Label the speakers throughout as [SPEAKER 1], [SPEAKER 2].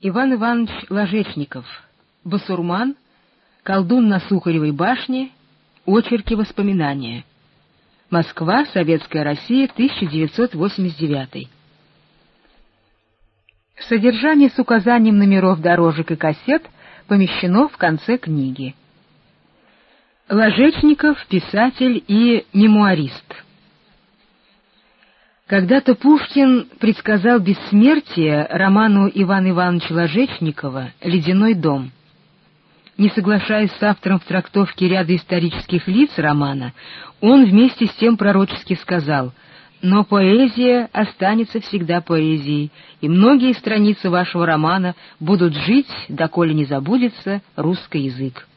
[SPEAKER 1] Иван Иванович Ложечников. Басурман. Колдун на Сухаревой башне. Очерки воспоминания. Москва, Советская Россия, 1989. Содержание с указанием номеров дорожек и кассет помещено в конце книги. Ложечников, писатель и мемуарист. Когда-то Пушкин предсказал бессмертие роману Ивана Ивановича Ложечникова «Ледяной дом». Не соглашаясь с автором в трактовке ряда исторических лиц романа, он вместе с тем пророчески сказал «Но поэзия останется всегда поэзией, и многие страницы вашего романа будут жить, доколе не забудется русский язык».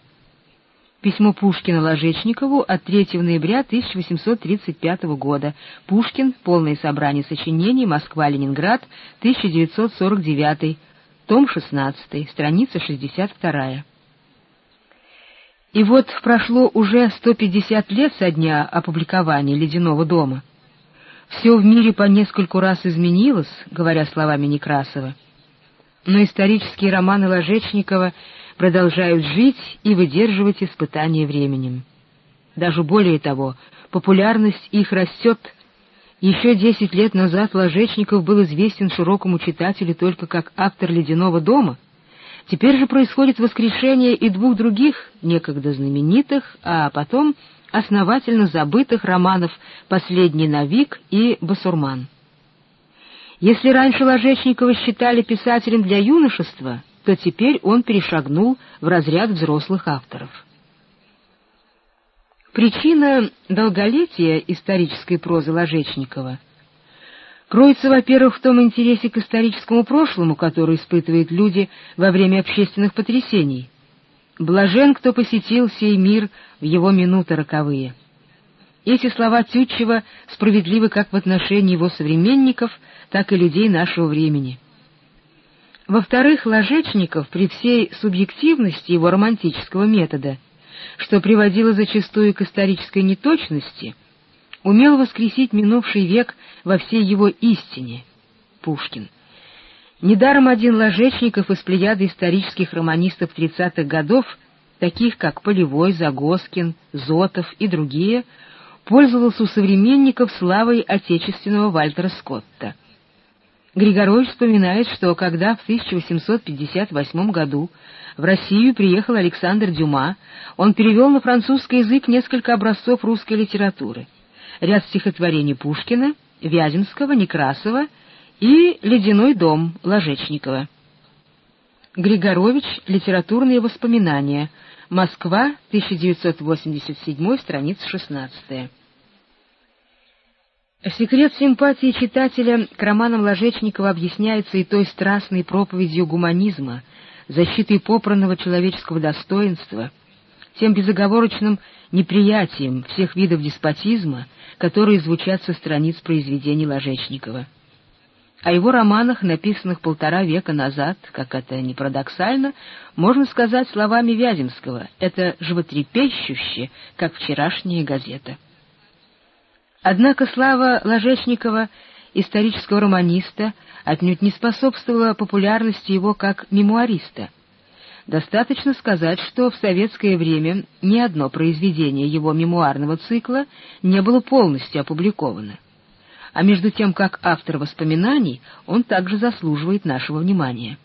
[SPEAKER 1] Письмо Пушкина Ложечникову от 3 ноября 1835 года. Пушкин. Полное собрание сочинений. Москва-Ленинград. 1949. Том 16. Страница 62. И вот прошло уже 150 лет со дня опубликования «Ледяного дома». Все в мире по нескольку раз изменилось, говоря словами Некрасова. Но исторические романы Ложечникова — продолжают жить и выдерживать испытания временем. Даже более того, популярность их растет. Еще десять лет назад Ложечников был известен широкому читателю только как автор «Ледяного дома», Теперь же происходит воскрешение и двух других, некогда знаменитых, а потом основательно забытых романов «Последний Навик» и «Басурман». Если раньше Ложечникова считали писателем для юношества, то теперь он перешагнул в разряд взрослых авторов. Причина долголетия исторической прозы Ложечникова кроется, во-первых, в том интересе к историческому прошлому, который испытывают люди во время общественных потрясений. «Блажен, кто посетил сей мир в его минуты роковые». Эти слова Тютчева справедливы как в отношении его современников, так и людей нашего времени. Во-вторых, Ложечников при всей субъективности его романтического метода, что приводило зачастую к исторической неточности, умел воскресить минувший век во всей его истине. Пушкин. Недаром один Ложечников из плеяды исторических романистов 30-х годов, таких как Полевой, Загоскин, Зотов и другие, пользовался у современников славой отечественного Вальтера Скотта. Григорович вспоминает, что когда в 1858 году в Россию приехал Александр Дюма, он перевел на французский язык несколько образцов русской литературы, ряд стихотворений Пушкина, Вяземского, Некрасова и «Ледяной дом» Ложечникова. Григорович. Литературные воспоминания. Москва, 1987, страница 16. Секрет симпатии читателя к романам Ложечникова объясняется и той страстной проповедью гуманизма, защитой попранного человеческого достоинства, тем безоговорочным неприятием всех видов деспотизма, которые звучат со страниц произведений Ложечникова. О его романах, написанных полтора века назад, как это ни парадоксально, можно сказать словами Вяземского «это животрепещуще, как вчерашняя газета». Однако слава Ложечникова, исторического романиста, отнюдь не способствовала популярности его как мемуариста. Достаточно сказать, что в советское время ни одно произведение его мемуарного цикла не было полностью опубликовано. А между тем, как автор воспоминаний, он также заслуживает нашего внимания.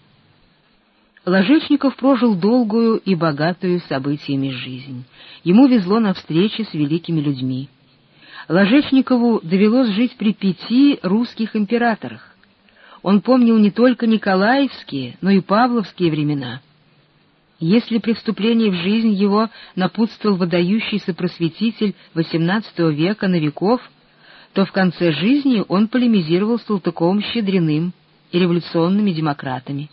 [SPEAKER 1] Ложечников прожил долгую и богатую событиями жизнь. Ему везло на встречи с великими людьми. Ложечникову довелось жить при пяти русских императорах. Он помнил не только Николаевские, но и Павловские времена. Если при вступлении в жизнь его напутствовал выдающийся просветитель XVIII века Новиков, то в конце жизни он полемизировал с Салтыковым-Щедриным и революционными демократами.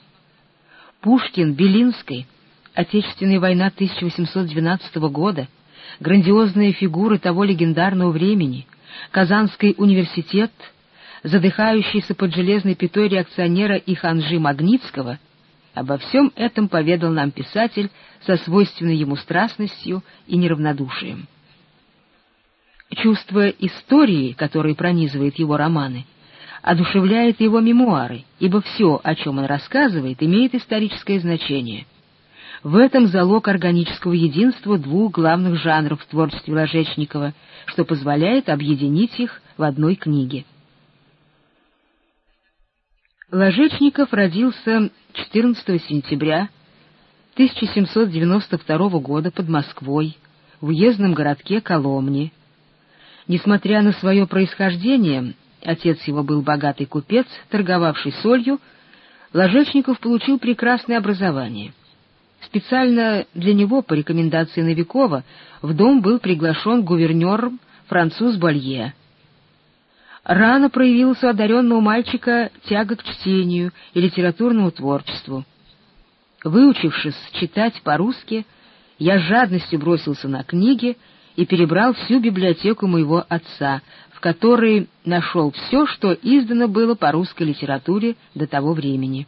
[SPEAKER 1] Пушкин, Белинский, Отечественная война 1812 года — грандиозные фигуры того легендарного времени, Казанский университет, задыхающийся под железной пятой реакционера и ханжи Магнитского, обо всем этом поведал нам писатель со свойственной ему страстностью и неравнодушием. Чувство истории, которое пронизывает его романы, одушевляет его мемуары, ибо все, о чем он рассказывает, имеет историческое значение. В этом залог органического единства двух главных жанров в творчестве Ложечникова, что позволяет объединить их в одной книге. Ложечников родился 14 сентября 1792 года под Москвой, в уездном городке Коломне. Несмотря на свое происхождение, отец его был богатый купец, торговавший солью, Ложечников получил прекрасное образование — Специально для него, по рекомендации Новикова, в дом был приглашен гувернером француз Болье. Рано проявилась у одаренного мальчика тяга к чтению и литературному творчеству. Выучившись читать по-русски, я с жадностью бросился на книги и перебрал всю библиотеку моего отца, в которой нашел все, что издано было по русской литературе до того времени.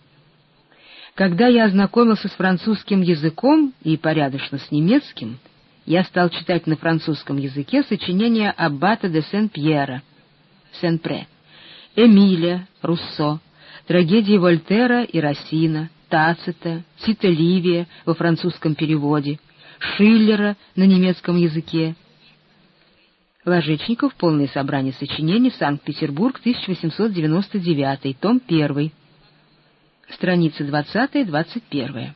[SPEAKER 1] Когда я ознакомился с французским языком и порядочно с немецким, я стал читать на французском языке сочинения Аббата де Сен-Пьера, Сен-Пре, Эмиля, Руссо, трагедии Вольтера и Рассина, Тацита, Тита Ливия во французском переводе, Шиллера на немецком языке. Ложечников. Полное собрание сочинений. Санкт-Петербург. 1899. Том 1 страницы 20-21.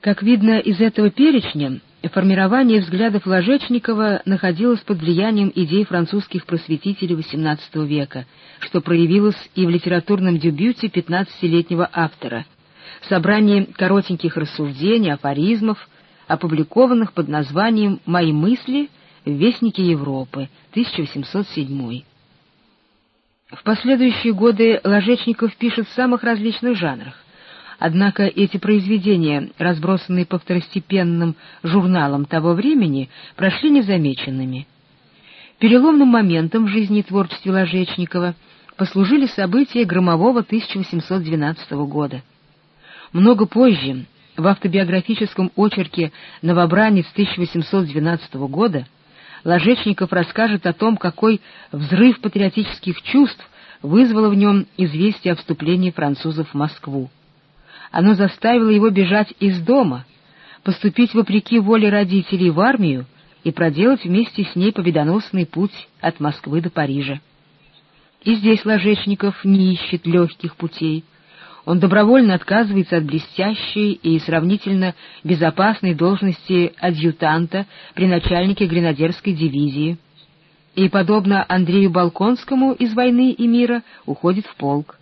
[SPEAKER 1] Как видно из этого перечня, формирование взглядов Ложечникова находилось под влиянием идей французских просветителей XVIII века, что проявилось и в литературном дебюте 15-летнего автора, собрании коротеньких рассуждений, афоризмов, опубликованных под названием «Мои мысли» в Вестнике Европы, 1807 в последующие годы Ложечников пишет в самых различных жанрах. Однако эти произведения, разбросанные по второстепенным журналам того времени, прошли незамеченными. Переломным моментом в жизни и творчестве Ложечникова послужили события громового 1812 года. Много позже, в автобиографическом очерке «Новобранец 1812 года», Ложечников расскажет о том, какой взрыв патриотических чувств вызвало в нем известие о вступлении французов в Москву. Оно заставило его бежать из дома, поступить вопреки воле родителей в армию и проделать вместе с ней победоносный путь от Москвы до Парижа. И здесь Ложечников не ищет легких путей, он добровольно отказывается от блестящей и сравнительно безопасной должности адъютанта при начальнике гренадерской дивизии и, подобно Андрею Балконскому из «Войны и мира», уходит в полк.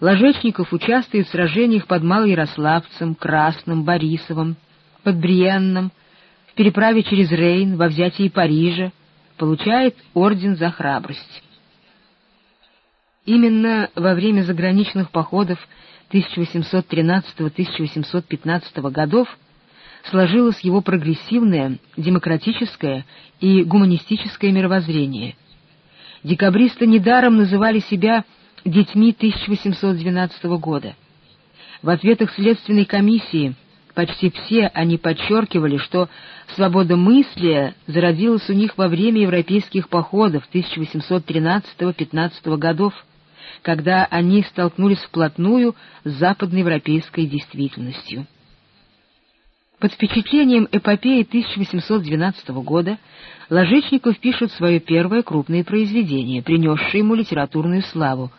[SPEAKER 1] Ложечников участвует в сражениях под Малоярославцем, Красным, Борисовым, под Бриенном, в переправе через Рейн, во взятии Парижа, получает орден за храбрость. Именно во время заграничных походов 1813-1815 годов сложилось его прогрессивное, демократическое и гуманистическое мировоззрение. Декабристы недаром называли себя детьми 1812 года. В ответах Следственной комиссии почти все они подчеркивали, что свобода мысли зародилась у них во время европейских походов 1813-15 годов, когда они столкнулись вплотную с западноевропейской действительностью. Под впечатлением эпопеи 1812 года Ложечников пишет свое первое крупное произведение, принесшее ему литературную славу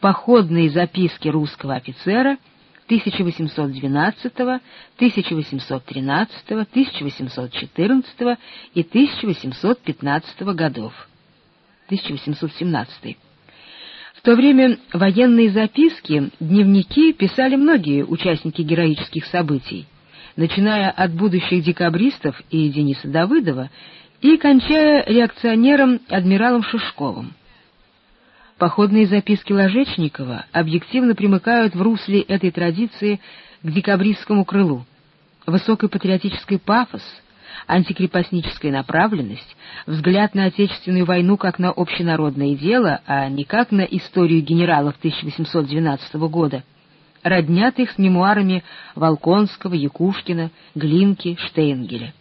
[SPEAKER 1] «Походные записки русского офицера» 1812, 1813, 1814 и 1815 годов. 1817 то время военные записки, дневники писали многие участники героических событий, начиная от будущих декабристов и Дениса Давыдова и кончая реакционером адмиралом Шишковым. Походные записки Ложечникова объективно примыкают в русле этой традиции к декабристскому крылу. Высокий патриотический пафос — антикрепостническая направленность, взгляд на Отечественную войну как на общенародное дело, а не как на историю генералов 1812 года, роднят их с мемуарами Волконского, Якушкина, Глинки, Штейнгеля.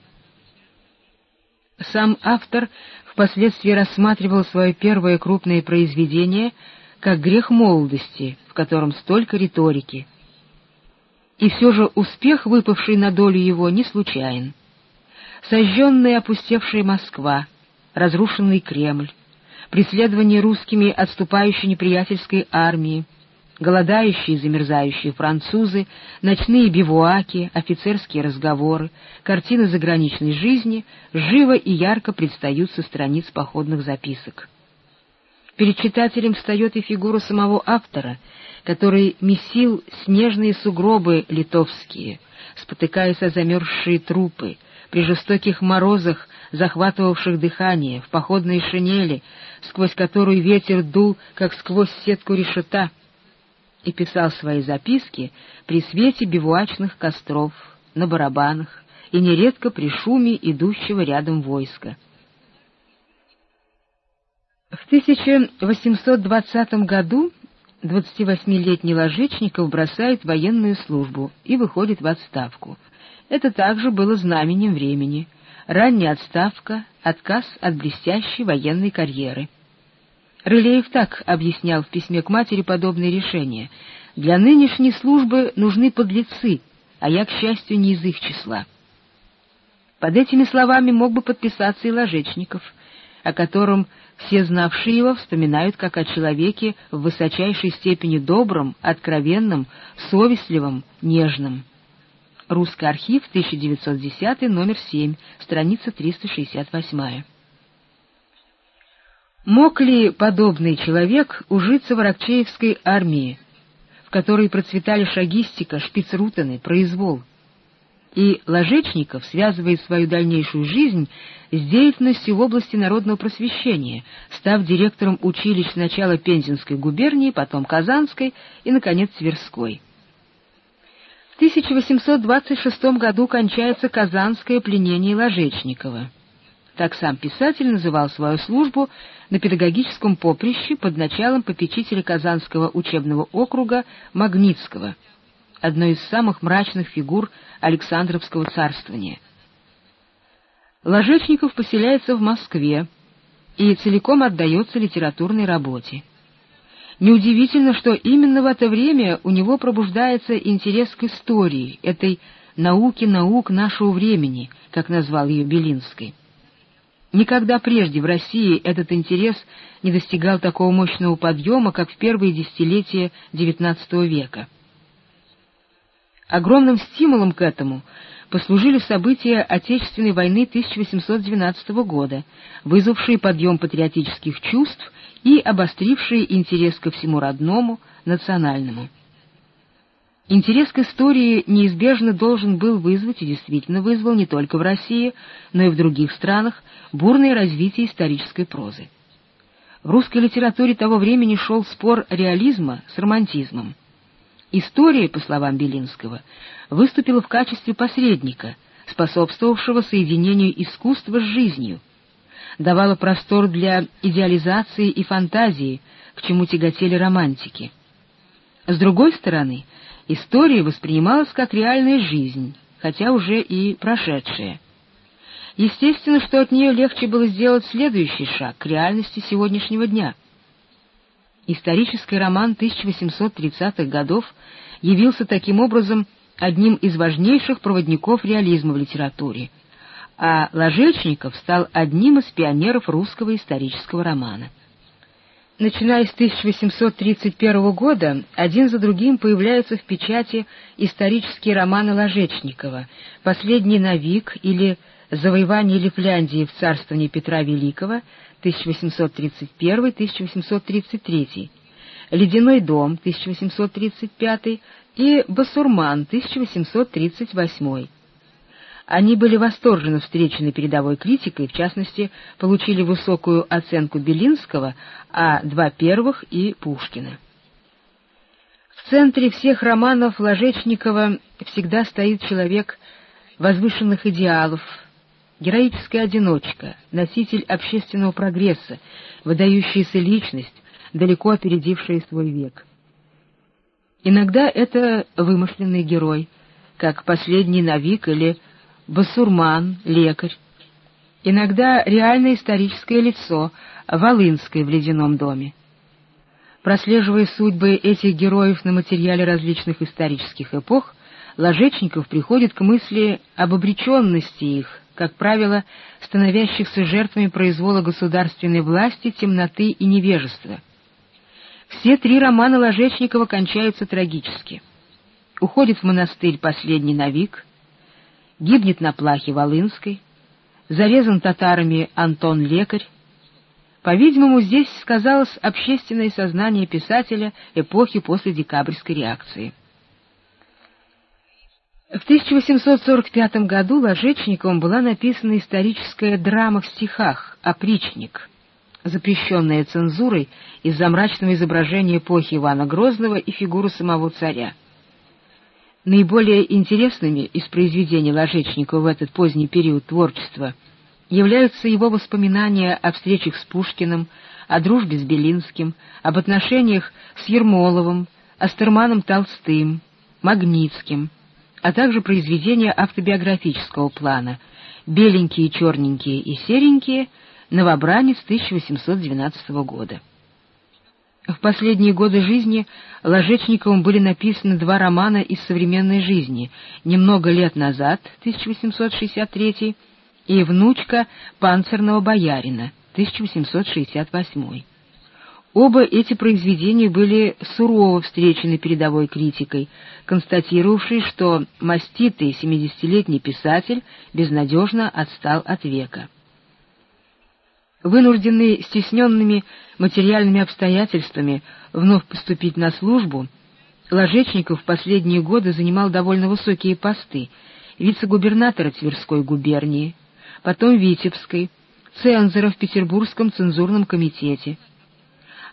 [SPEAKER 1] Сам автор впоследствии рассматривал свое первое крупное произведение как грех молодости, в котором столько риторики. И все же успех, выпавший на долю его, не случайен. Сожженная и опустевшая Москва, разрушенный Кремль, преследование русскими отступающей неприятельской армии, голодающие и замерзающие французы, ночные бивуаки, офицерские разговоры, картины заграничной жизни живо и ярко предстают со страниц походных записок. Перед читателем встает и фигура самого автора, который месил снежные сугробы литовские, спотыкаясь о замерзшие трупы, при жестоких морозах, захватывавших дыхание, в походной шинели, сквозь которую ветер дул, как сквозь сетку решета — и писал свои записки при свете бивуачных костров, на барабанах и нередко при шуме идущего рядом войска. В 1820 году 28-летний Ложечников бросает военную службу и выходит в отставку. Это также было знаменем времени. Ранняя отставка, отказ от блестящей военной карьеры — Рылеев так объяснял в письме к матери подобные решения. «Для нынешней службы нужны подлецы, а я, к счастью, не из их числа». Под этими словами мог бы подписаться и Ложечников, о котором все знавшие его вспоминают как о человеке в высочайшей степени добром, откровенном, совестливом, нежном. Русский архив, 1910, номер 7, страница 368. Мог ли подобный человек ужиться в Аракчеевской армии, в которой процветали шагистика, шпицрутены, произвол? И Ложечников связывает свою дальнейшую жизнь с деятельностью в области народного просвещения, став директором училищ сначала Пензенской губернии, потом Казанской и, наконец, Тверской. В 1826 году кончается Казанское пленение Ложечникова. Так сам писатель называл свою службу на педагогическом поприще под началом попечителя Казанского учебного округа Магнитского, одной из самых мрачных фигур Александровского царствования. Ложечников поселяется в Москве и целиком отдается литературной работе. Неудивительно, что именно в это время у него пробуждается интерес к истории, этой «науке наук нашего времени», как назвал ее Белинский. Никогда прежде в России этот интерес не достигал такого мощного подъема, как в первые десятилетия XIX века. Огромным стимулом к этому послужили события Отечественной войны 1812 года, вызвавшие подъем патриотических чувств и обострившие интерес ко всему родному, национальному. Интерес к истории неизбежно должен был вызвать и действительно вызвал не только в России, но и в других странах бурное развитие исторической прозы. В русской литературе того времени шел спор реализма с романтизмом. История, по словам Белинского, выступила в качестве посредника, способствовавшего соединению искусства с жизнью, давала простор для идеализации и фантазии, к чему тяготели романтики. С другой стороны, история воспринималась как реальная жизнь, хотя уже и прошедшая. Естественно, что от нее легче было сделать следующий шаг к реальности сегодняшнего дня. Исторический роман 1830-х годов явился таким образом одним из важнейших проводников реализма в литературе, а Ложечников стал одним из пионеров русского исторического романа. Начиная с 1831 года, один за другим появляются в печати исторические романы Ложечникова «Последний навик» или «Завоевание Лифляндии в царствовании Петра Великого» 1831-1833, «Ледяной дом» 1835 и «Басурман» 1838. Они были восторженно встречены передовой критикой, в частности, получили высокую оценку Белинского, а два первых и Пушкина. В центре всех романов Ложечникова всегда стоит человек возвышенных идеалов, героическая одиночка, носитель общественного прогресса, выдающаяся личность, далеко опередившая свой век. Иногда это вымышленный герой, как последний Навик или басурман, лекарь. иногда реальное историческое лицо, Волынское в ледяном доме. Прослеживая судьбы этих героев на материале различных исторических эпох, Ложечников приходит к мысли об обреченности их, как правило, становящихся жертвами произвола государственной власти, темноты и невежества. Все три романа Ложечникова кончаются трагически. Уходит в монастырь последний Навик, гибнет на плахе Волынской, зарезан татарами Антон Лекарь. По-видимому, здесь сказалось общественное сознание писателя эпохи после декабрьской реакции. В 1845 году Ложечниковым была написана историческая драма в стихах «Опричник», запрещенная цензурой из-за мрачного изображения эпохи Ивана Грозного и фигуры самого царя. Наиболее интересными из произведений Ложечникова в этот поздний период творчества являются его воспоминания о встречах с Пушкиным, о дружбе с Белинским, об отношениях с Ермоловым, Астерманом Толстым, Магнитским — а также произведения автобиографического плана «Беленькие, черненькие и серенькие», «Новобранец» 1812 года. В последние годы жизни Ложечниковым были написаны два романа из современной жизни «Немного лет назад» 1863 и «Внучка панцирного боярина» 1868. Оба эти произведения были сурово встречены передовой критикой, констатировавшей, что маститый семидесятилетний писатель безнадежно отстал от века. Вынужденный стесненными материальными обстоятельствами вновь поступить на службу, Ложечников в последние годы занимал довольно высокие посты вице-губернатора Тверской губернии, потом Витебской, цензора в Петербургском цензурном комитете —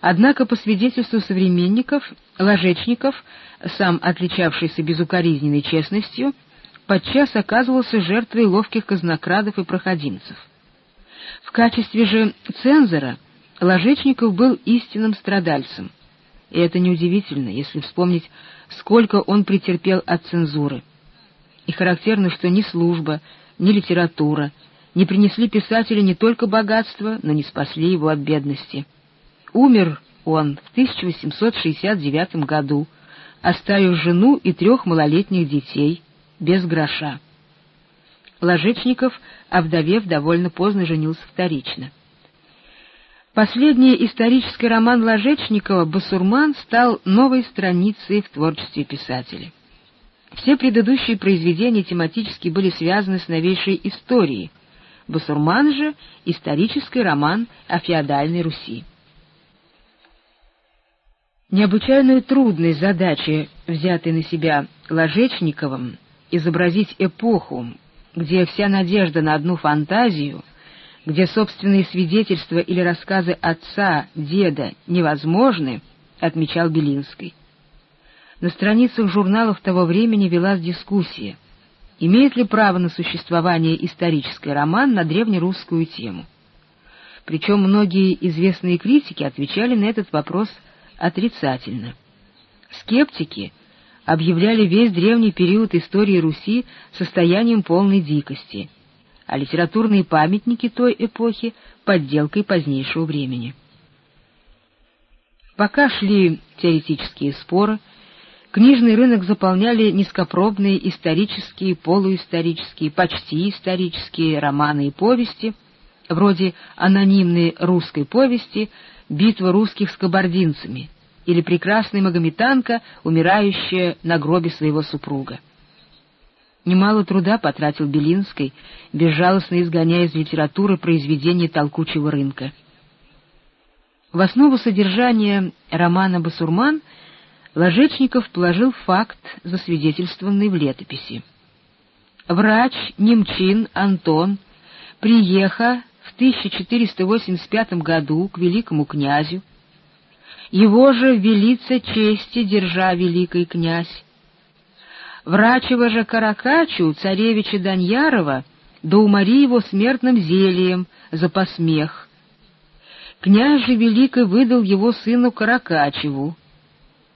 [SPEAKER 1] Однако, по свидетельству современников, Ложечников, сам отличавшийся безукоризненной честностью, подчас оказывался жертвой ловких казнокрадов и проходимцев. В качестве же цензора Ложечников был истинным страдальцем. И это неудивительно, если вспомнить, сколько он претерпел от цензуры. И характерно, что ни служба, ни литература не принесли писателю не только богатства, но не спасли его от бедности. Умер он в 1869 году, оставив жену и трех малолетних детей, без гроша. Ложечников, овдовев, довольно поздно женился вторично. Последний исторический роман Ложечникова «Басурман» стал новой страницей в творчестве писателя. Все предыдущие произведения тематически были связаны с новейшей историей. «Басурман» же — исторический роман о феодальной Руси. Необычайную трудность задачи, взятой на себя Ложечниковым, изобразить эпоху, где вся надежда на одну фантазию, где собственные свидетельства или рассказы отца, деда невозможны, отмечал Белинский. На страницах журналов того времени велась дискуссия, имеет ли право на существование исторический роман на древнерусскую тему. Причем многие известные критики отвечали на этот вопрос – отрицательно. Скептики объявляли весь древний период истории Руси состоянием полной дикости, а литературные памятники той эпохи — подделкой позднейшего времени. Пока шли теоретические споры, книжный рынок заполняли низкопробные исторические, полуисторические, почти исторические романы и повести, вроде анонимной русской повести битва русских с кабардинцами или прекрасная магометанка, умирающая на гробе своего супруга. Немало труда потратил Белинский, безжалостно изгоняя из литературы произведения толкучего рынка. В основу содержания романа «Басурман» Ложечников положил факт, засвидетельствованный в летописи. Врач Немчин Антон, приеха в 1485 году к великому князю, его же велица чести держа великий князь. Врачева же Каракачу, царевича Даньярова, да умори его смертным зельем за посмех. Князь же великий выдал его сыну Каракачеву.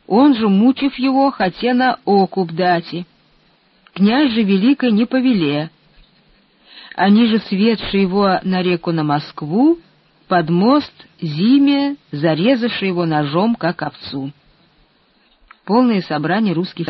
[SPEAKER 1] Он же, мучив его, хотя на окуп дати. Князь же великий не повеле, они же светши его на реку на Москву, под мост зиме, зарезавши его ножом, как овцу. Полное собрание русских